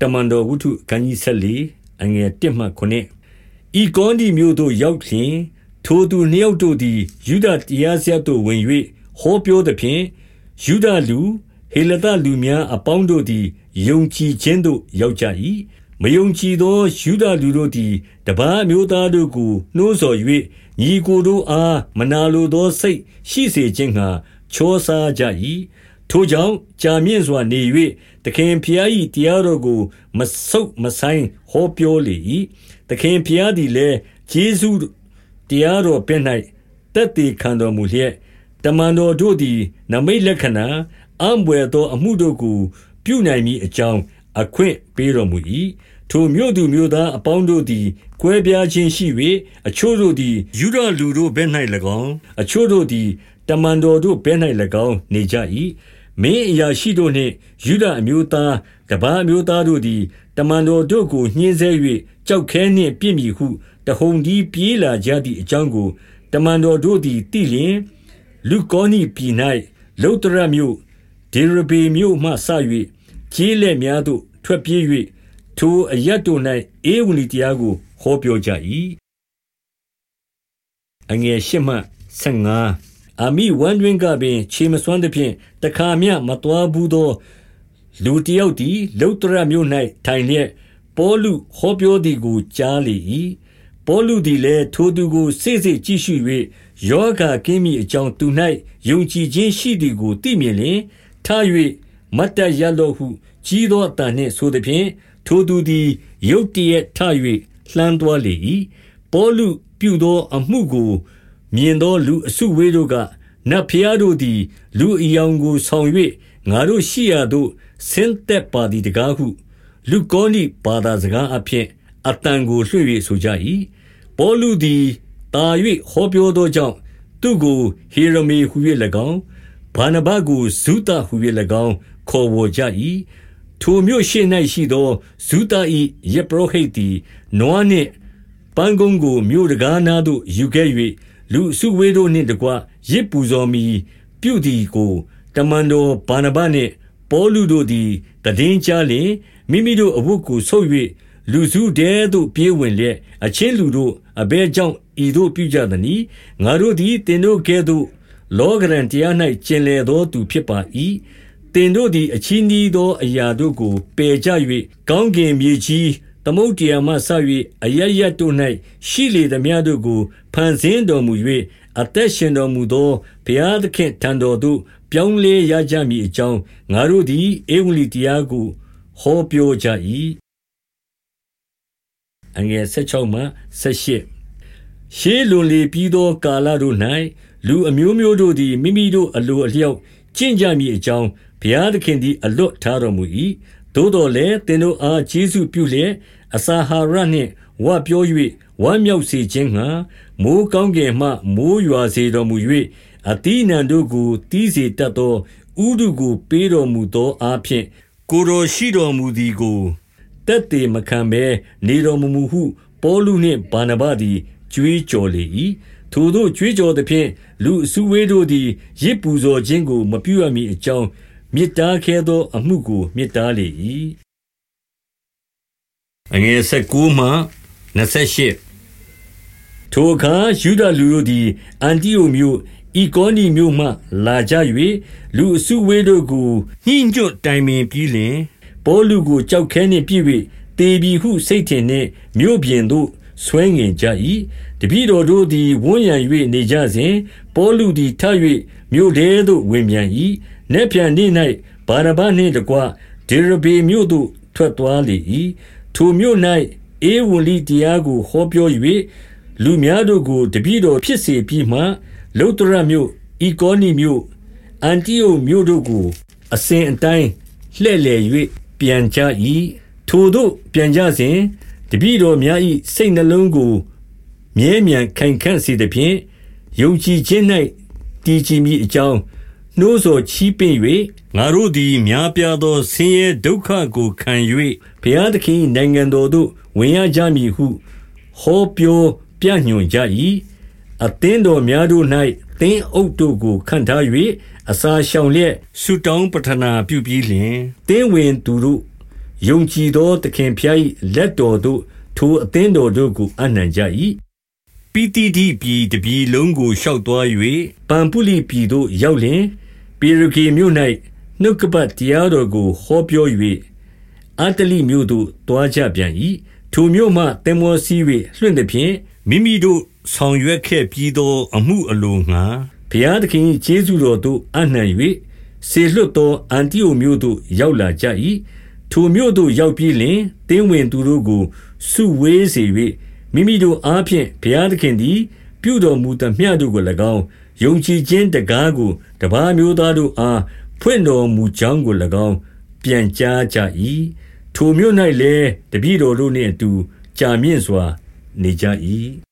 တမန်တော်ဝုဒ္ဓအခန်းကြီး14အငယ်1မှ9ဤကောဒီမြို့သို့ရောက်လျင်ထိုသူနှစ်ယောက်တို့သည်ယူဒတရားစရသို့ဝင်၍ဟောပြောသဖြင့်ယူဒလူဟေလသလူများအပေါင်းတို့သည်ယုံကြည်ခြင်းသို့ရောက်ကြ၏မယုံကြည်သောယူဒလူတို့သည်တပားမျိုးသားတို့ကိုနှိုးဆော်၍ညီကိုတို့အားမနာလိုသောစိတ်ရှိစေခြင်းငှာချောစားကြ၏ ထိုကြောင့်ကြာမြင့်စွာနေ၍သခင်ဖျား၏တရားတော်ကို မဆုတ်မဆိုင်ဟောပြောလေ၏သခင်ဖျားသည်လည်းဂျေဇုတရားတော်ပြ၌တက်တည်ခံတော်မူလျက် တမန်တော်တို့သည်နမိတ်လက္ခဏာ အံပွေသောအမှုတို့ကို ပြုနိုင်မည်အကြောင်း အခွင့်ပေးတော်မူ၏ထိုမြို့သူမြို့သားအပေါင်းတို့သည် ကွဲပြားခြင်းရှိ၍အချို့တို့သည်ယူဒလူတို့ဘက်၌၎င်း အချို့တို့သည် တမန်တော်တို့ဘက်၌၎င်း နေကြ၏ မင်းအရာရှိတို့နှင့်ယူဒအမျိုးသားတပားအမျိုးသားတို့သည်တမန်တော်တို့ကိုညှင်းဆဲ၍ကြောက်ခဲနှင့်ပြစ်မိဟုတဟုန်ဒီပြေးလာကြသည့်အကြောင်းကိုတမန်တော်တို့သည်သိလျင်လူကောနိပြည်၌လုတရမြို့ဒေရဘေမြို့မှဆ၍ကြီးလက်များသို့ထွက်ပြေး၍ထိုအရတ်တို့၌အေဝံဂေလိတရားကိုဟောပြောကြ၏အငယ်၈မှ15 အမိဝမ်းတွင်ကပင်ခြေမစွမ်းသဖြင့်တခါမျှမတော်ဘူးသော လူတယောက်သည်လုတရမြို့၌ထိုင်လျက်ပေါလုဟောပြောသည်ကိုကြားလေ၏ပေါလုသည်လည်းထိုသူကိုစိတ်စိတ်ကြည့်ရှု၍ယောဂကင်းမိအကြောင်းသူ၌ယုံကြည်ခြင်းရှိသည်ကိုသိမြင်လျင်ထား၍မတ်တရလောဟုကြီးသောအတန်နှင့်ဆိုသည်ဖြင့်ထိုသူသည်ရုတ်တရက်ထ၍လှမ်းသွားလေ၏ပေါလုပြုသောအမှုကို မြင်သောလူအစုဝေးတို့ကနတ်ဖျားတို့သည် လူအယောင်ကိုဆောင်၍ငါတို့ရှိရာသို့ဆင်းသက်ပါသည်တကားဟု လူကောနိဘာသာစကားအဖျင်အတန်ကိုလွှင့်၍ဆိုကြ၏ပေါလုသည်တာ၍ဟောပြောသောကြောင့်သူကိုဟေရမေဟု၍၎င်းဘာနဘကိုဇုတဟု၍၎င်းခေါ်ဝေါ်ကြ၏ထိုမြို့ရှိ၌ရှိသောဇုတ၏ယေပရောဟိတ်သည်နွားနှင့်ပန်းကုန်းကိုမြို့တကားနားသို့ယူခဲ့၍ လူစုဝေးတို့နှင့်တကွရစ်ပူဇော်မီပြုသည်ကို တမန်တော်ဘာနဘနှင့်ပေါလုတို့သည်တည်င်းကြလျင်မိမိတို့အဝတ်ကိုဆုပ်၍လူစုတဲသို့ပြေးဝင်လျက်အချင်းလူတို့အဘဲကြောင့်ဤသို့ပြုကြသနည်းငါတို့သည်တင်တို့ကဲ့သို့လောကရန်တရား၌ကျင်လေသောသူဖြစ်ပါ၏တင်တို့သည်အချင်းဤသောအရာတို့ကိုပယ်ကြ၍ကောင်းကင်မြေကြီး သမုတ်တရားမှဆ၍အရရတို့၌ရှိလေသမျှတို့ကိုဖန်ဆင်းတော်မူ၍အသက်ရှင်တော်မူသောဘုရားသခင်ထံတော်သို့ပြောင်းလဲရကြမည်အကြောင်းငါတို့သည်ဧဝံဂေလိတရားကိုဟောပြောကြ၏အငယ်16မှ18ရှေးလွန်လေပြီးသောကာလတို့၌လူအမျိုးမျိုးတို့သည်မိမိတို့အလိုအလျောက်ကျင့်ကြမည်အကြောင်းဘုရားသခင်သည်အလွတ်ထားတော်မူ၏ သို့တော်လည်းသင်တို့အားကျေးဇူးပြုလျက်အစာဟာရနှင့်ဝပြော၍ဝမ်းမြောက်စေခြင်းငှာမိုးကောင်းကင်မှမိုးရွာစေတော်မူ၍အတိနံတို့ကိုတီးစေတတ်သောဥဒုကိုပေးတော်မူသောအားဖြင့်ကိုတော်ရှိတော်မူသည်ကိုတက်တေမခံဘဲနေတော်မမူဟု ပေါလုနှင့်ဗာနဗသည်ကြွေးကြော်လေ၏ထိုတို့ကြွေးကြော်သဖြင့်လူအစုဝေးတို့သည်ရစ်ပူဇော်ခြင်းကိုမပြုရမီအကြောင်း မေတ္တာခဲသော အမှုကိုမေတ္တာလေ၏အငယ်19မှ28ထိုအခါယူဒလူတို့သည် အန်တီယိုမြို့ဤကောနီမြို့မှလာကြ၍လူအစုဝေးတို့ကို ညှိညွတ်တိုင်ပင်ပြီးလျှင် ပေါလုကိုကြောက်ခဲနှင့်ပြည့်၍တေပြီဟု စိတ်ထင်နှင့် မြို့ပြင်သို့ ဆွဲငင်ကြ၏တပည့်တော်တို့သည် ဝန်းရံ၍နေကြစဉ် ပေါလုသည် ထ၍မြို့ထဲသို့ ဝင်ပြန်၏ နက်ပြန်နေ့၌ဘာရဘနှင့်တကွဒေရဘေမြို့သို့ထွက်သွားလေ၏ထိုမြို့၌ဧဝံလိတရားကိုဟောပြော၍လူများတို့ကိုတပည့်တော်ဖြစ်စေပြီးမှလုတရမြို့ဤကောနီမြို့အန်တီယိုမြို့တို့ကိုအစဉ်အတိုင်းလှဲ့လေ၍ပြန်ကြ၏ထိုတို့ပြန်ကြစဉ်တပည့်တော်များ၏စိတ်နှလုံးကိုမြဲမြံခိုင်ခန့်စေသဖြင့်ယုံကြည်ခြင်း၌တည်ကြည်မိအကြောင်း နှိုးဆော်ချီးပင့်၍ငါတို့သည် များပြားသော ဆင်းရဲဒုက္ခကိုခံ၍ဘုရားသခင်နိုင်ငံတော်သို့ ဝင်ရကြမည်ဟု ဟောပြောပြညွှန်ကြ၏အသင်းတော်များတို့၌သင်းအုပ်တို့ကိုခံထား၍အစာရှောင်လျက် ဆုတောင်းပတနာပြုပြီးလျှင် သင်းဝင်သူတို့ ယုံကြည်သော သခင်ဖျား၏လက်တော်သို့ ထိုအသင်းတော်တို့ကိုအနှံကြ၏ပိတိတိပြည်တပြည်လုံးကို ရှောက်သွား၍ပံပုလိပြည်သို့ ရောက်လျင် ပေရဂေမြို့၌နှုတ်ကပတ်တရားတော်ကိုဟောပြော၍အတလိမြို့သို့တွားကြပြန်၏ထိုမြို့မှတင်မောစီ၍လွှင့်သည်ဖြင့်မိမိတို့ဆောင်ရွက်ခဲ့ပြီးသောအမှုအလိုငှာဘုရားသခင်ကျေးဇူးတော်သို့အနှံ၍ဆေလွတ်သောအန်တီအိုမြို့သို့ရောက်လာကြ၏ထိုမြို့သို့ရောက်ပြီးလင်တင်းဝင်သူတို့ကိုစုဝေးစေ၍မိမိတို့အားဖြင့်ဘုရားသခင်သည် ပြုတော်မူသမျှတို့ကို၎င်း ယုံကြည်ခြင်းတကားကို တပါးမျိုးသားတို့အား ဖွင့်တော်မူကြောင်းကို၎င်းပြန်ကြားကြ၏ထိုမြို့၌လည်းတပည့်တော်တို့နှင့်အတူ ကြာမြင့်စွာနေကြ၏